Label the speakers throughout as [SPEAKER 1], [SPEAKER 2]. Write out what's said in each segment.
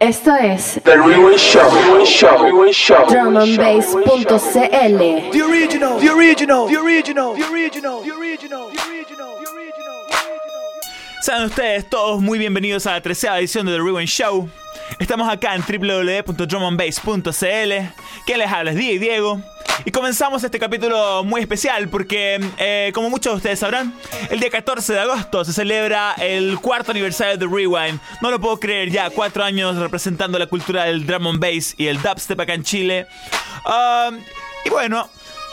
[SPEAKER 1] Esto es
[SPEAKER 2] The Rewind Show. Rewind Show. Rewind Show.
[SPEAKER 1] drumandbass.cl.
[SPEAKER 3] The original, the original, the original, the original, the original, the original, the original.
[SPEAKER 4] Sean ustedes todos muy bienvenidos a la tercera edición de The Rewind Show. Estamos acá en www.drumandbass.cl. Quien les habla es DJ Diego. Y comenzamos este capítulo muy especial porque, eh, como muchos de ustedes sabrán, el día 14 de agosto se celebra el cuarto aniversario de Rewind. No lo puedo creer, ya cuatro años representando la cultura del drum and bass y el dubstep acá en Chile. Um, y bueno,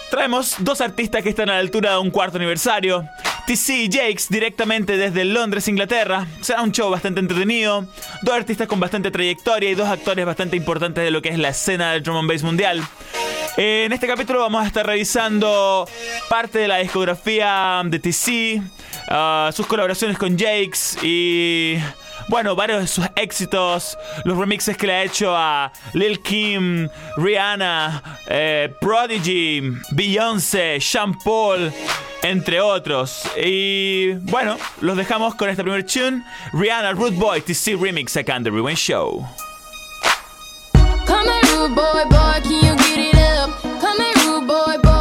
[SPEAKER 4] traemos dos artistas que están a la altura de un cuarto aniversario. TC Jakes directamente desde Londres, Inglaterra. Será un show bastante entretenido. Dos artistas con bastante trayectoria y dos actores bastante importantes de lo que es la escena del drum and bass mundial. En este capítulo vamos a estar revisando parte de la discografía de TC, ah, sus colaboraciones con Jakes y bueno, varios de sus éxitos, los remixes que le ha hecho a Lil Kim, Rihanna, eh, Prodigy, Beyoncé, Sean Paul, entre otros. Y bueno, los dejamos con esta primer tune, Rihanna Root Boy TC Remix acá en The Rewind Show.
[SPEAKER 5] Boy, boy,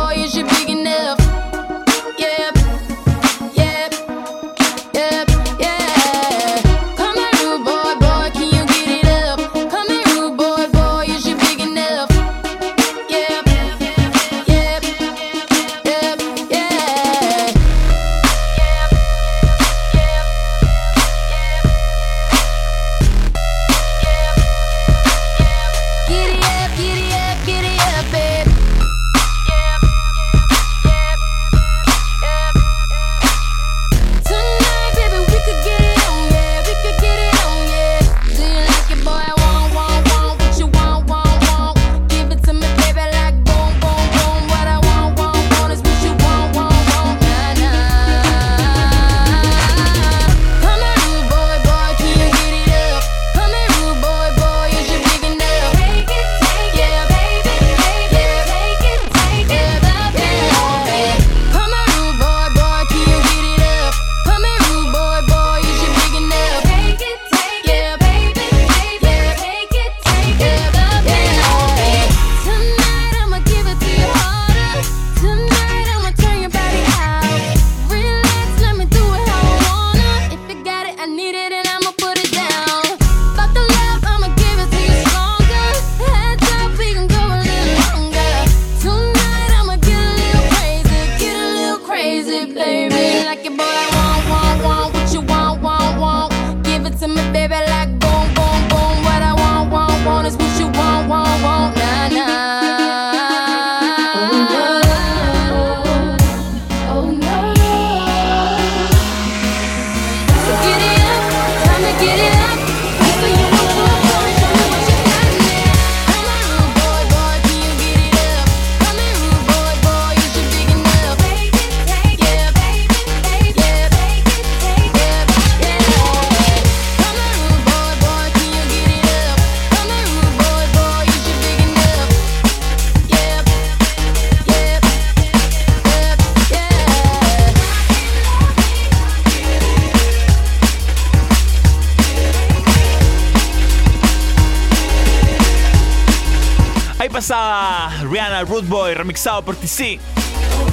[SPEAKER 4] Ahí pasaba Rihanna Root Boy remixado por TC.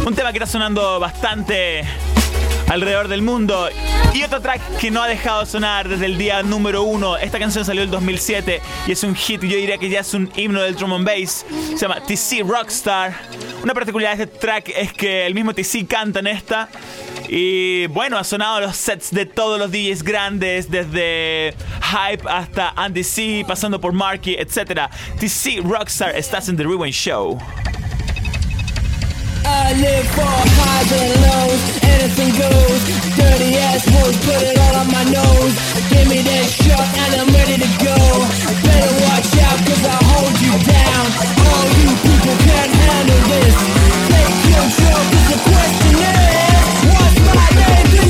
[SPEAKER 4] Un tema que está sonando bastante alrededor del mundo. Y otro track que no ha dejado de sonar desde el día número uno. Esta canción salió en el 2007 y es un hit. Yo diría que ya es un himno del drum and bass. Se llama TC Rockstar. Una particularidad de este track es que el mismo TC canta en esta. Y bueno, ha sonado los sets de todos los DJs grandes, desde Hype hasta Andy C, pasando por Marky, etc. TC Rockstar, estás en The Rewind Show.
[SPEAKER 6] I live for highs and lows, goes. Dirty ass put it all on my nose. Give me that shot and I'm ready to go. Better watch out cause I hold you down. All you people can't handle this. Take the question is, what's my name?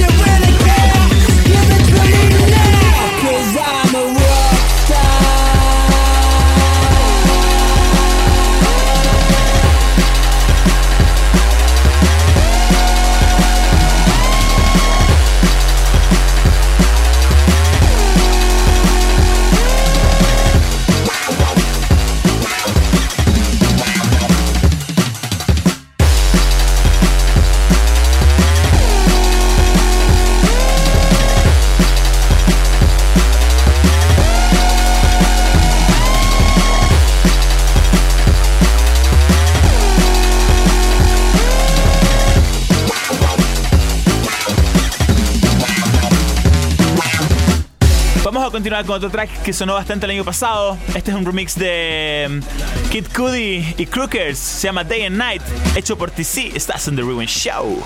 [SPEAKER 4] Continuar con otro track que sonó bastante el año pasado. Este es un remix de mm, Kid Cudi y Crookers. Se llama Day and Night, hecho por TC. Estás en The Ruin Show.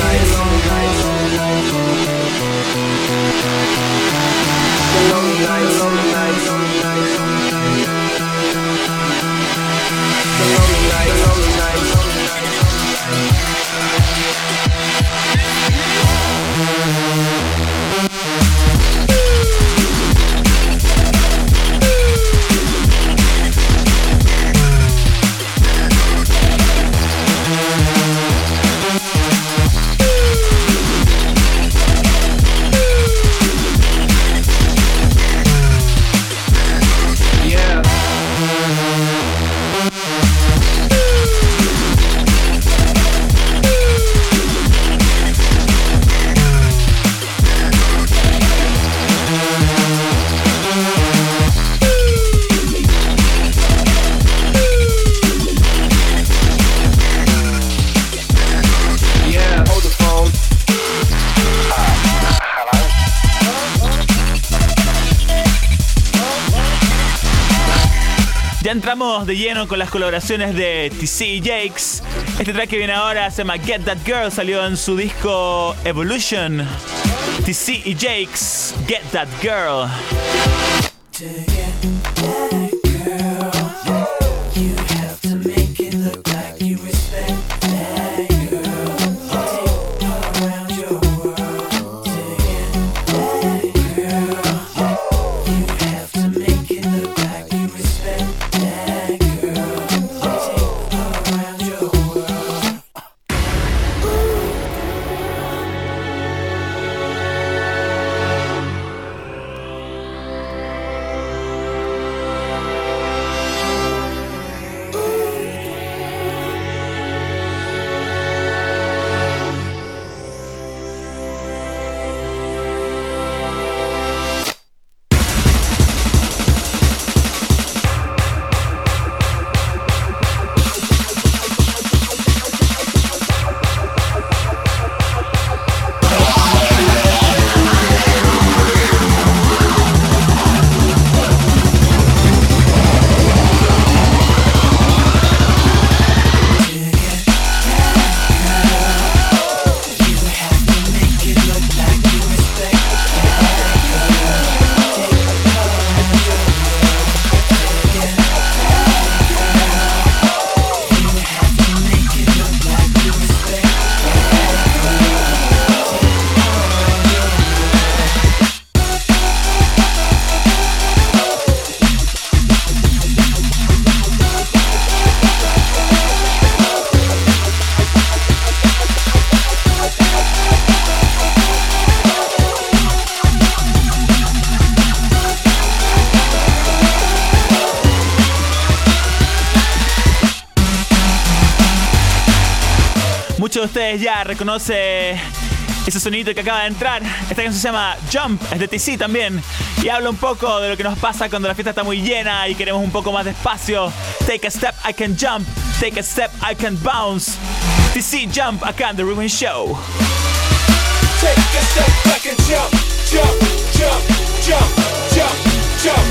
[SPEAKER 7] day and nights. The lonely nights.
[SPEAKER 4] Entramos de lleno con las colaboraciones de TC y Jakes. Este track que viene ahora se llama Get That Girl, salió en su disco Evolution. TC y Jakes, Get That Girl. Reconoce ese sonido que acaba de entrar. Esta canción se llama Jump, es de TC también. Y habla un poco de lo que nos pasa cuando la fiesta está muy llena y queremos un poco más de espacio. Take a step, I can jump. Take a step, I can bounce. TC Jump acá en The Ruin Show.
[SPEAKER 8] Take a step back and jump, jump, jump, jump, jump, jump.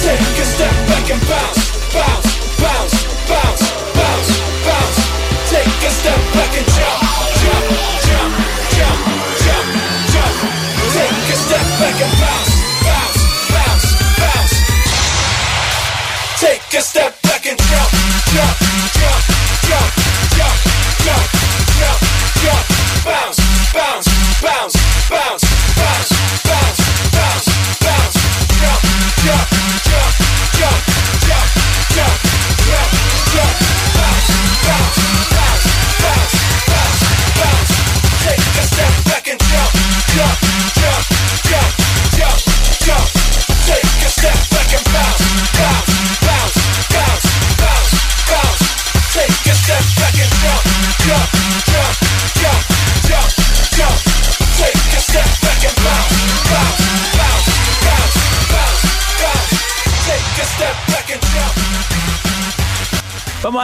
[SPEAKER 8] Take a step back and bounce, bounce, bounce, bounce, bounce, bounce. Take a step back and jump, bounce, bounce, bounce, bounce.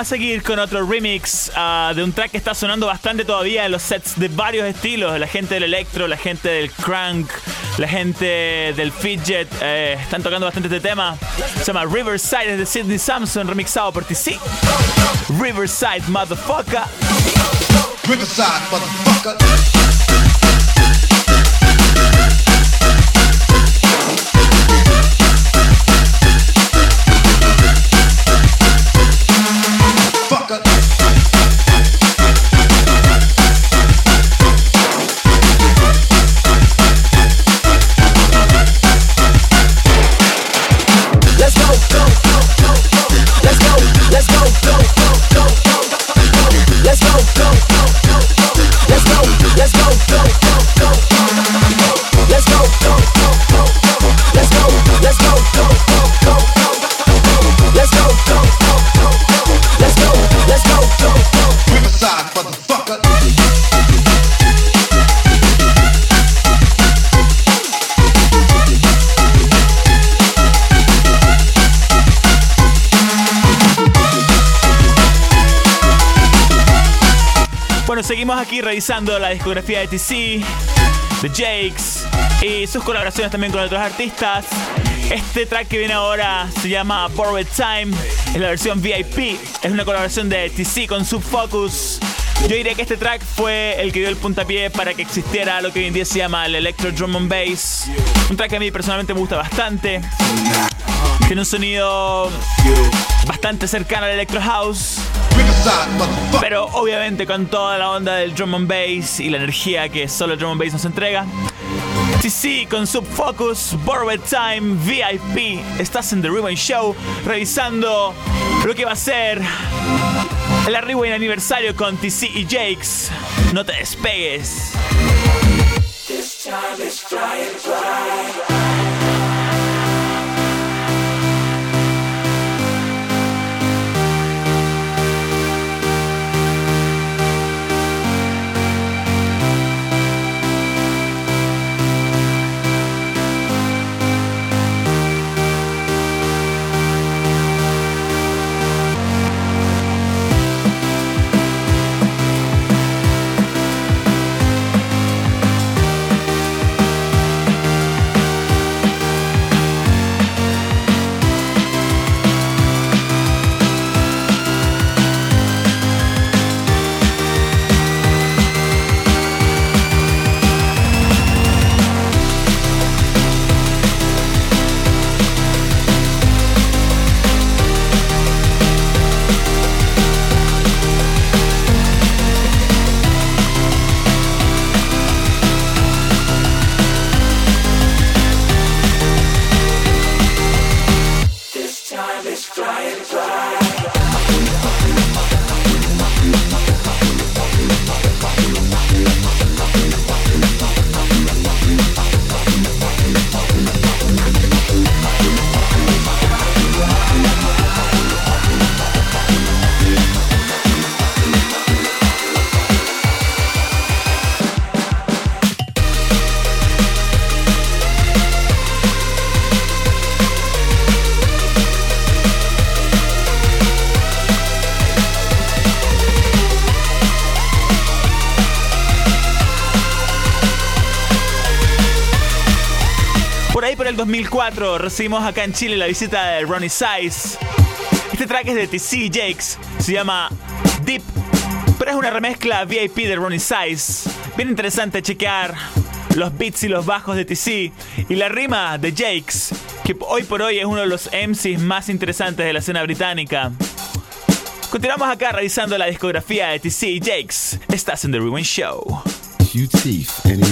[SPEAKER 8] A
[SPEAKER 4] seguir con otro remix ah, de un track que está sonando bastante todavía en los sets de varios estilos. La gente del electro, la gente del crank, la gente del fidget. eh, están tocando bastante este tema. Se llama Riverside, de Sidney Samson, remixado por TC. Riverside, motherfucker.
[SPEAKER 9] Riverside, motherfucker.
[SPEAKER 4] Revisando la discografía de TC, de Jakes y sus colaboraciones también con otros artistas. Este track que viene ahora se llama Borrowed Time, es la versión VIP, es una colaboración de TC con Subfocus. Yo diría que este track fue el que dio el puntapié para que existiera lo que hoy en día se llama el Electro Drum and Bass. Un track que a mí personalmente me gusta bastante. Tiene un sonido bastante cercano al Electro House. Pero obviamente con toda la onda del drum and bass y la energía que solo el drum and bass nos entrega. TC con Subfocus, Borrowed Time, VIP. Estás en The Rewind Show revisando lo que va a ser el Rewind aniversario con TC y Jakes. No te despegues. recibimos acá en Chile la visita de Ronnie Size. Este track es de TC Jakes, se llama Deep, pero es una remezcla VIP de Ronnie Size. Bien interesante chequear los beats y los bajos de TC y la rima de Jakes, que hoy por hoy es uno de los MCs más interesantes de la escena británica. Continuamos acá revisando la discografía de TC Jakes. Estás en The Ruin Show.
[SPEAKER 10] Q-Thief and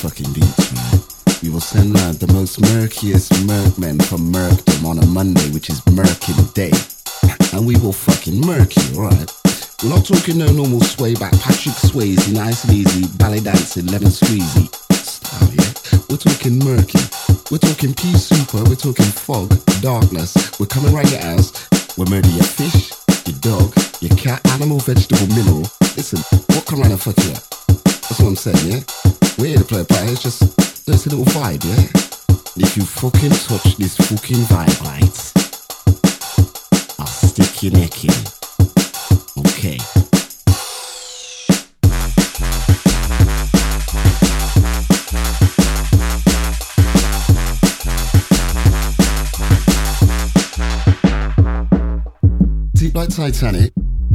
[SPEAKER 10] fucking beats. We will send round the most murkiest merkmen from Merkdom on a Monday, which is Merkin Day. And we will fucking murk you, alright? We're not talking no normal sway back, Patrick Swayze, nice and easy, ballet dancing, lemon squeezy style, yeah? We're talking murky. We're talking pea super, we're talking fog, darkness. We're coming right your house. we're murder your fish, your dog, your cat, animal, vegetable, mineral. Listen, what come around and fuck you up? That's what I'm saying, yeah? We're here to play a part, it's just, it's a little vibe, yeah? If you fucking touch this fucking vibe, right? I'll stick your neck in. okay. Deep like Titanic,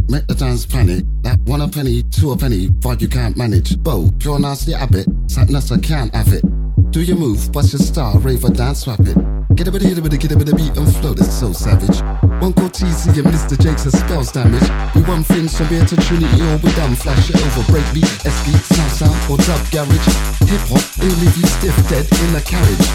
[SPEAKER 10] make the dance panic. That one a penny, two a penny, five you can't manage. Bo, pure nasty habit, sadness I can't have it. Do your move, bust your style, rave or dance, swap it. Get a bit of hit a bit of get a bit of beat and flow, that's so savage. One TC and Mr. Jakes has spells damage. We one finish from here to Trinity or we done flash it over break breakbeat, SB, sound sound or dub garage. Hip hop, they leave you stiff dead in a carriage.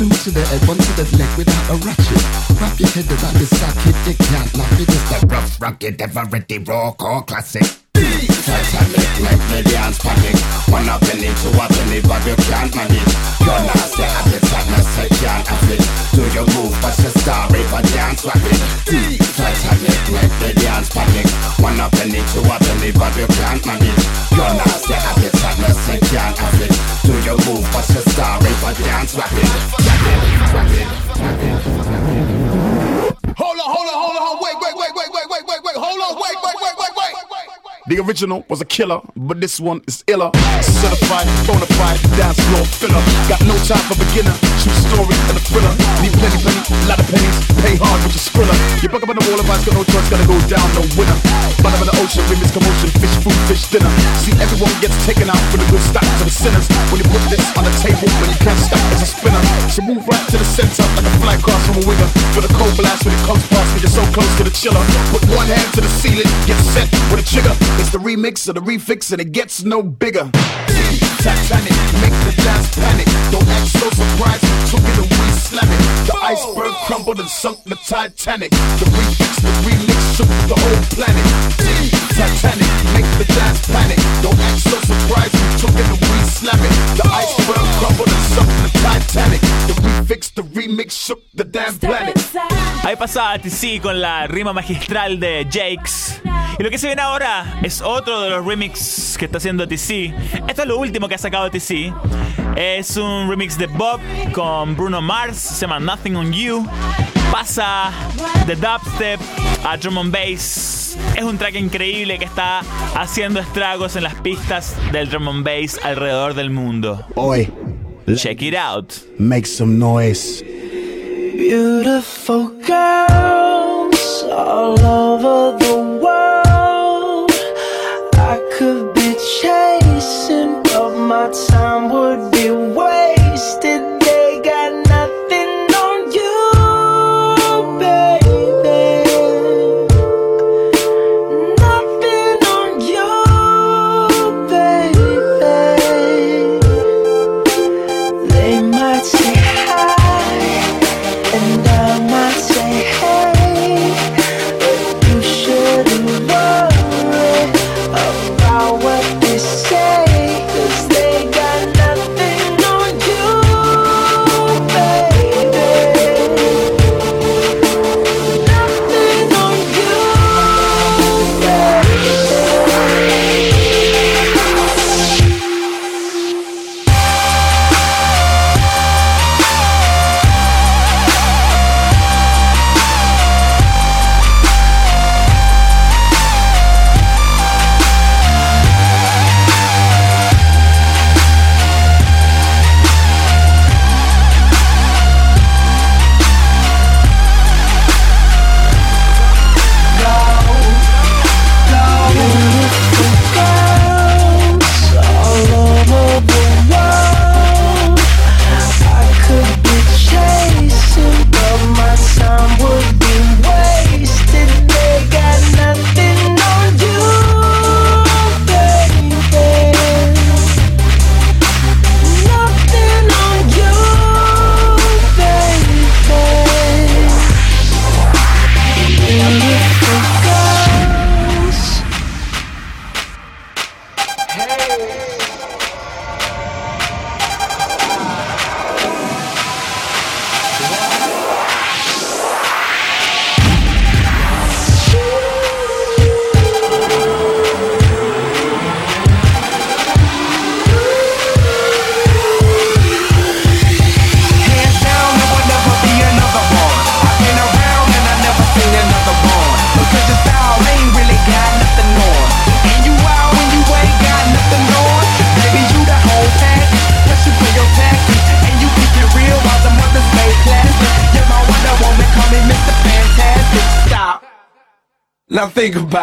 [SPEAKER 10] Two to the head, one to the leg without a ratchet. Wrap your head around this socket, you can't knock it. It's the rough, rugged, ever ready, raw core classic. Titanic, make dance panic. One up penny, two a penny, but you can't manage. You're nasty at the sadness, I can't have it. Do your move, but star, if I dance rapid. Titanic, make dance panic. One up penny, two a penny, but you can't manage. You're nasty at the sadness, I can't have it. Do your move, but star, if I dance rapid. Rapid, rapid, rapid.
[SPEAKER 11] Hold on, hold on, hold on, wait, wait, wait, wait, wait, wait, wait, wait, hold on, wait, wait, wait, wait, wait. The original was a killer, but this one is iller. Certified, bona fide, dance floor filler. Got no time for beginner, true story and a thriller. Need plenty, plenty, lot of pennies, pay hard with your skriller. You buck up on the wall of ice, got no choice, gotta go down, no winner. Bottom of the ocean, remix commotion, fish food, fish dinner. See, everyone gets taken out for the good stock to the sinners. When you put this on the table, when you can't stop, it's a spinner. So move right to the center, like a flight cross from a winger. For the cold blast when it comes past me, you're so close to the chiller. Put one hand to the ceiling, get set with a trigger. It's the remix of the refix, and it gets no bigger. Titanic, make the dance panic. Don't act so surprised, took it and we slam it. The iceberg crumbled and sunk the Titanic. The refix, the remix shook the whole planet. Titanic, make the dance panic. Don't act so surprised, we took it and we slam it. The iceberg crumbled and sunk the Titanic. The refix, the remix shook the damn planet.
[SPEAKER 4] Ahí pasaba TC con la rima magistral de Jakes. Y lo que se viene ahora es otro de los remix que está haciendo TC. Esto es lo último que ha sacado TC. Es un remix de Bob con Bruno Mars, se llama Nothing on You. Pasa de dubstep a drum and bass. Es un track increíble que está haciendo estragos en las pistas del drum and bass alrededor del mundo.
[SPEAKER 12] Oi,
[SPEAKER 4] Check it out.
[SPEAKER 12] make some noise.
[SPEAKER 6] Beautiful girls all over the world. I could be chasing, but my time would be wasted.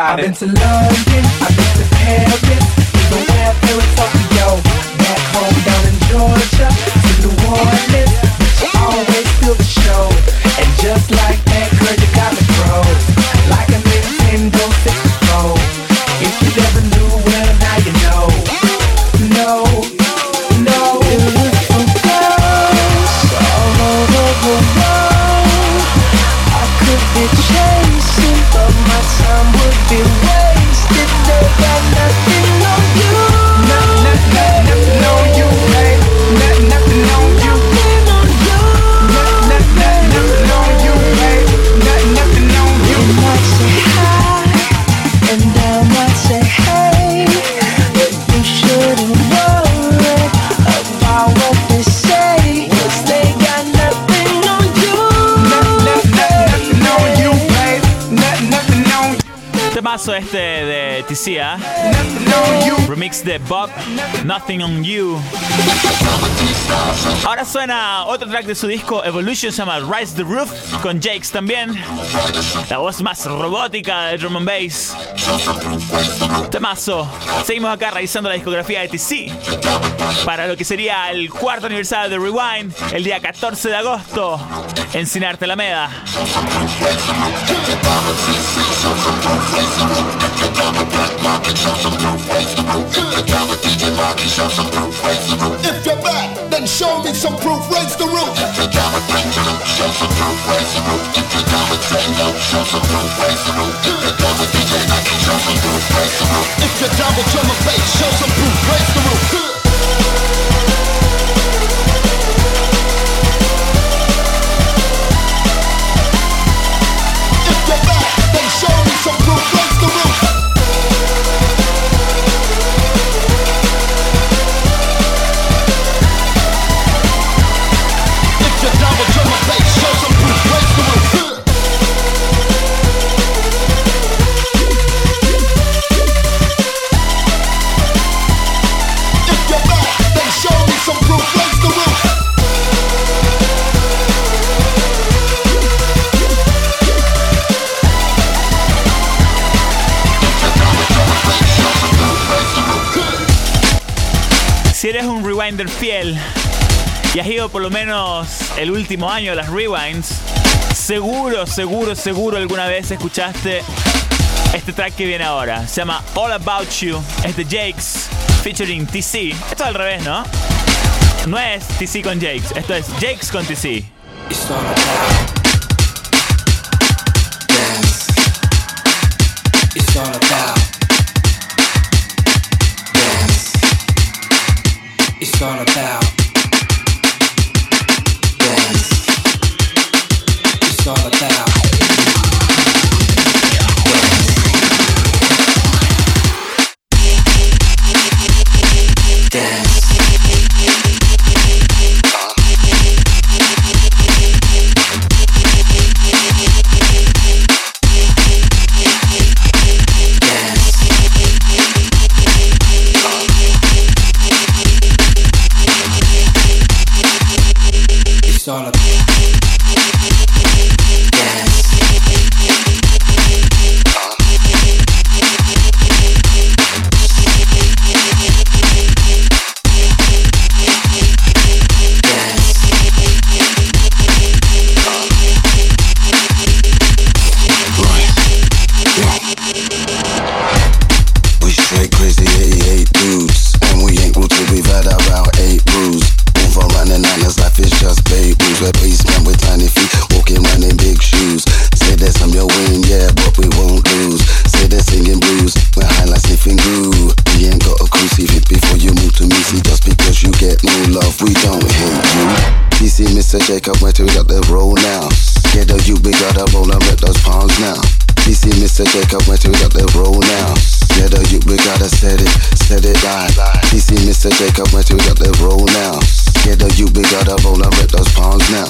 [SPEAKER 6] I've been to London, I've been to Paris,
[SPEAKER 4] Remix de Bob, Nothing on You. Ahora suena otro track de su disco Evolution, se llama Rise the Roof, con Jakes también. La voz más robótica de drum and bass. Temazo. Seguimos acá revisando la discografía de TC. Para lo que sería el cuarto aniversario de Rewind, el día 14 de agosto, en Cinarte Alameda.
[SPEAKER 9] If you're back, then show me some proof, raise the roof. If you got a thing to do, show some proof, raise the roof. If you got a thing to do, show some proof, raise the roof. If you got a show some proof, raise the roof. If you're down show some proof, raise the roof.
[SPEAKER 4] If you're back, show me some proof. Fiel y has ido por lo menos el último año a las rewinds, seguro, seguro, seguro alguna vez escuchaste este track que viene ahora. Se llama All About You. Es de Jakes featuring TC. Esto es al revés, ¿no? No es TC con Jakes, esto es Jakes con TC.
[SPEAKER 10] It's all about. It's all about
[SPEAKER 13] Mr. Jacob went to got the roll now Get the you we gotta roll and rip those palms now DC Mr. Jacob went to got the roll now Get the you we gotta set it, set it right DC Mr. Jacob went to got the roll now Get the you we gotta roll and rip those palms now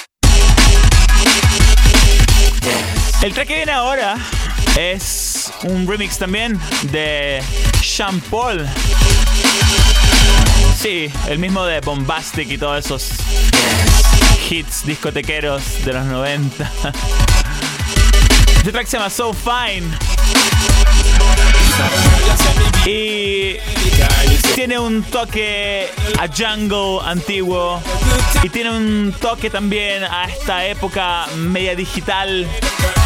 [SPEAKER 4] El track que viene ahora es un remix también de Sean Paul. Sí, el mismo de Bombastic y todos esos hits discotequeros de los 90. Este track se llama So Fine. Y tiene un toque a jungle antiguo. Y tiene un toque también a esta época media digital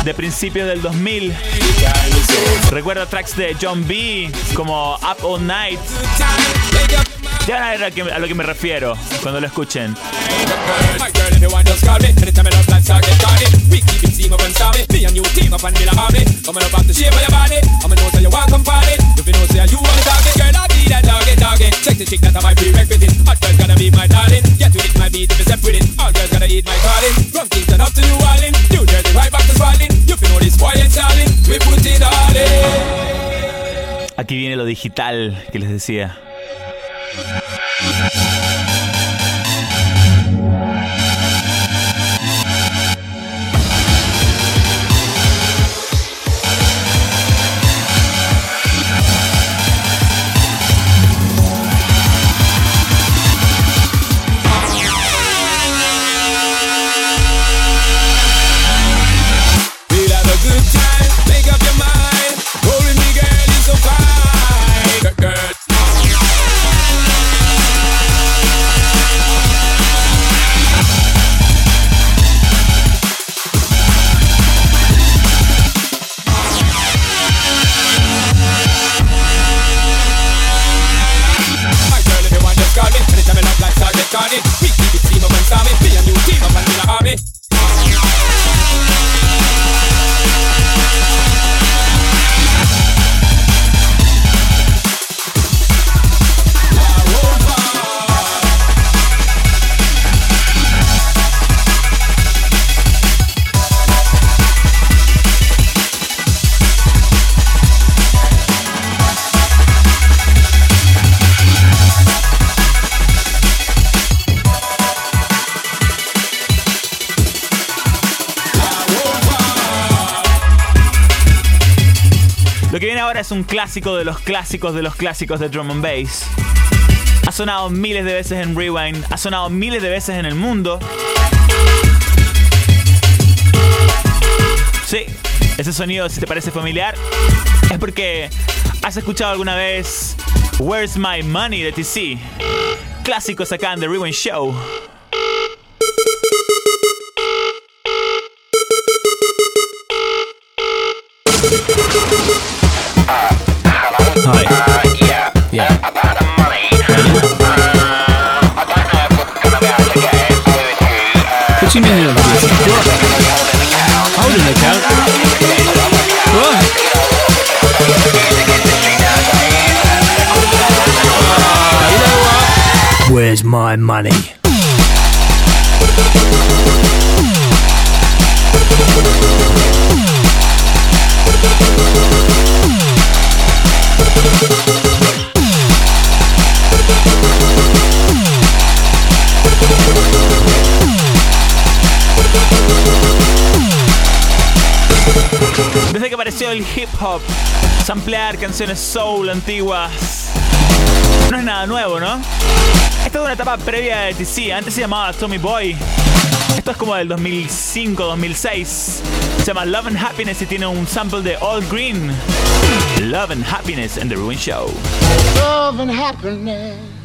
[SPEAKER 4] de principios del 2000. Recuerda tracks de John B. como Up All Night. Ya van a ver a lo que me refiero cuando lo escuchen. Aquí viene lo digital que les decía. Música clásico de los clásicos de los clásicos de drum and bass. Ha sonado miles de veces en Rewind, ha sonado miles de veces en el mundo. Sí, ese sonido, si te parece familiar, es porque has escuchado alguna vez Where's My Money de TC. Clásicos acá en The Rewind Show.
[SPEAKER 14] Money?
[SPEAKER 4] hip hop, samplear canciones soul antiguas. No es nada nuevo, ¿no? Esta es una etapa previa de TC, antes se llamaba Tommy Boy. Esto es como del 2005-2006. Se llama Love and Happiness y tiene un sample de All Green. Love and Happiness and the Ruin Show.
[SPEAKER 9] Love and Happiness.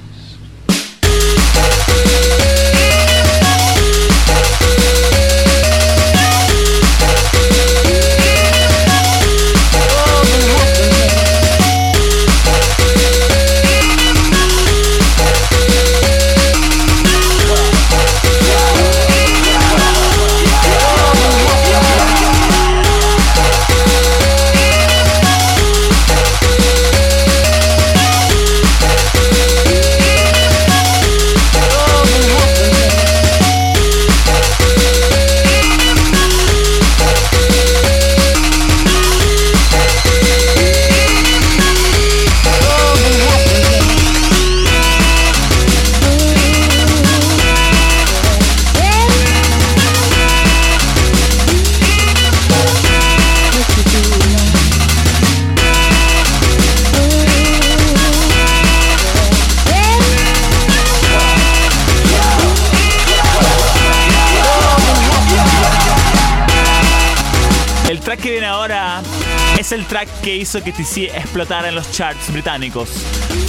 [SPEAKER 4] Es el track que hizo que TC explotara en los charts británicos.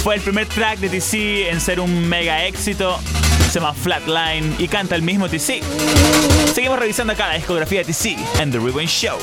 [SPEAKER 4] Fue el primer track de TC en ser un mega éxito. Se llama Flatline y canta el mismo TC. Seguimos revisando acá la discografía de TC en The Rewind Show.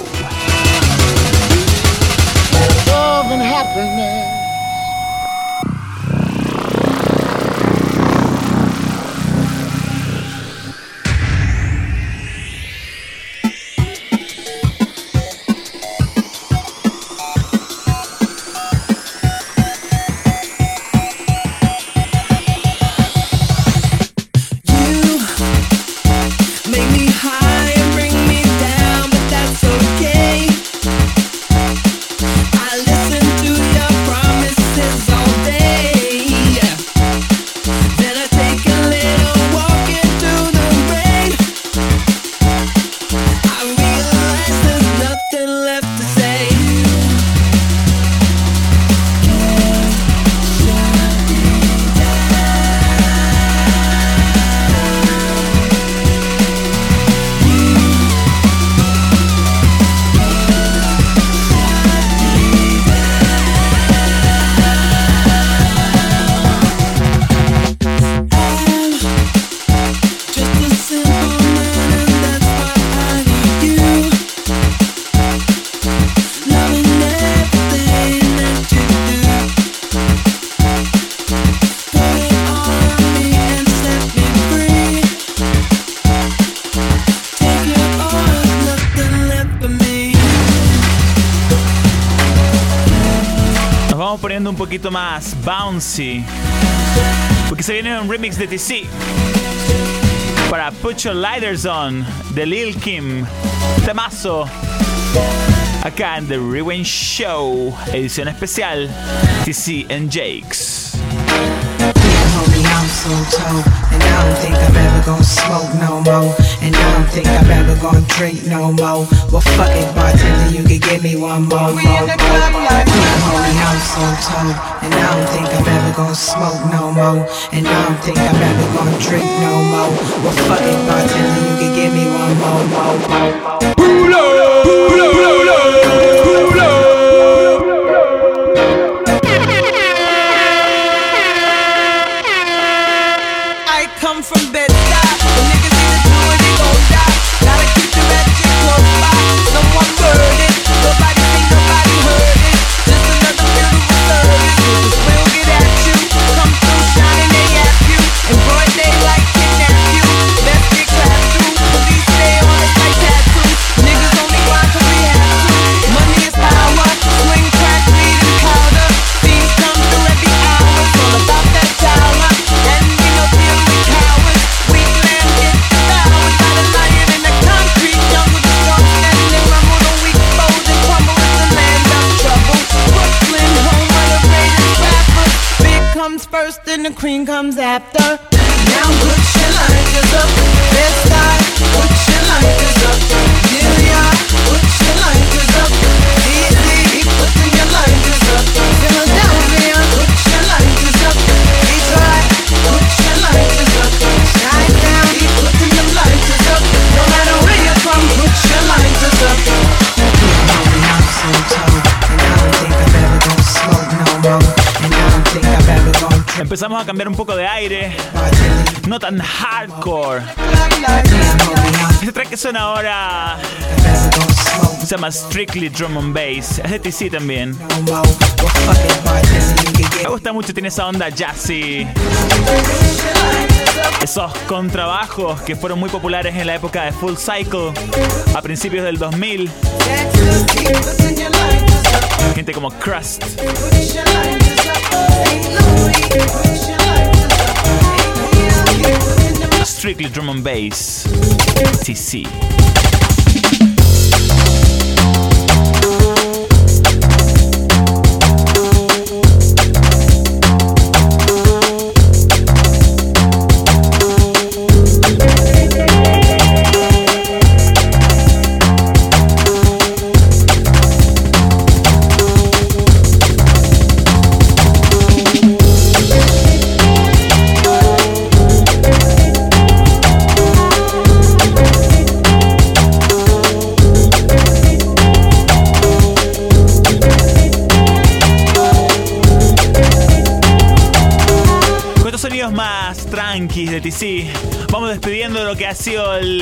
[SPEAKER 4] Bouncy. Porque se viene un remix de TC. Para Put Your Lighters On de Lil Kim. Temazo. Acá en The Rewind Show. Edición especial. TC and Jakes.
[SPEAKER 15] So and I don't think I'm ever gonna smoke no more, and I don't think I'm ever gonna drink no more. Well, fuck it, bartender, you can give me one more. We in the club like so and I don't think I'm ever gonna smoke no more, and I don't think I'm ever gonna drink no more. Well, fuck it, bartender, you can give me one more. more, more, more.
[SPEAKER 8] Pull
[SPEAKER 6] comes after.
[SPEAKER 4] Empezamos a cambiar un poco de aire. No tan hardcore. Este track que suena ahora se llama Strictly Drum and Bass. Es de TC también. Me gusta mucho, tiene esa onda jazzy. Esos contrabajos que fueron muy populares en la época de Full Cycle, a principios del 2000. Gente como Crust. Strictly Drum and Bass. TC.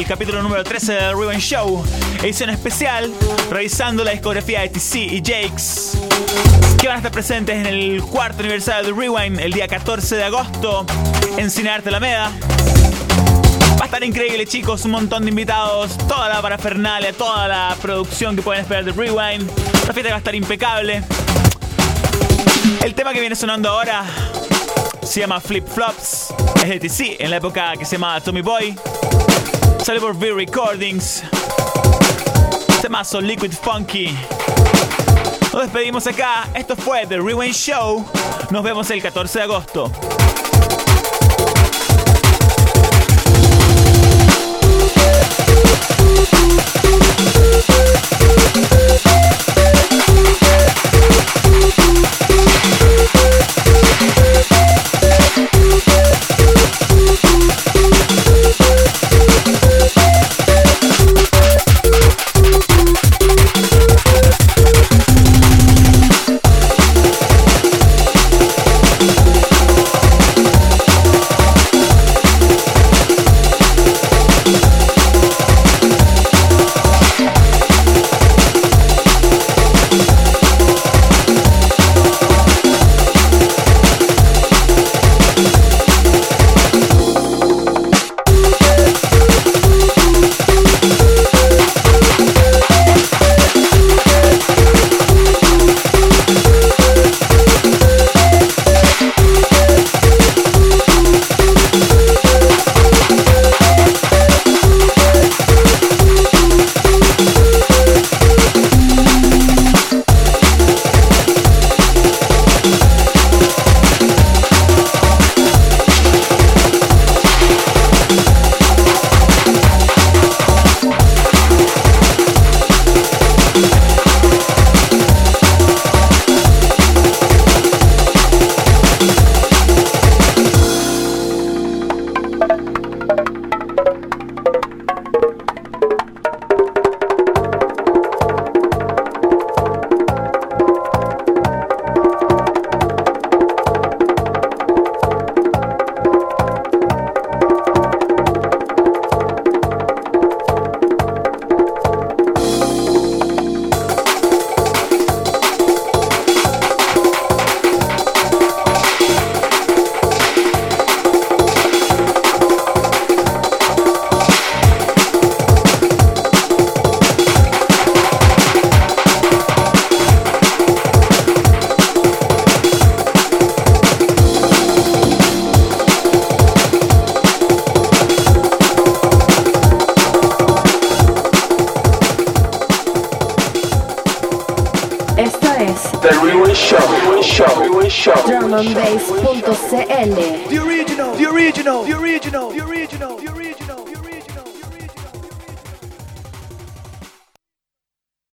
[SPEAKER 4] Capítulo número 13 del Rewind Show, edición especial, revisando la discografía de TC y Jakes, que van a estar presentes en el cuarto aniversario de Rewind el día 14 de agosto en Cine Arte Alameda. Va a estar increíble, chicos. Un montón de invitados. Toda la parafernalia, toda la producción que pueden esperar de Rewind. La fiesta va a estar impecable. El tema que viene sonando ahora se llama Flip Flops. Es de TC, en la época que se llamaba Tommy Boy. Por V Recordings. Temazo Liquid Funky. Nos despedimos acá. Esto fue The Rewind Show. Nos vemos el 14 de agosto.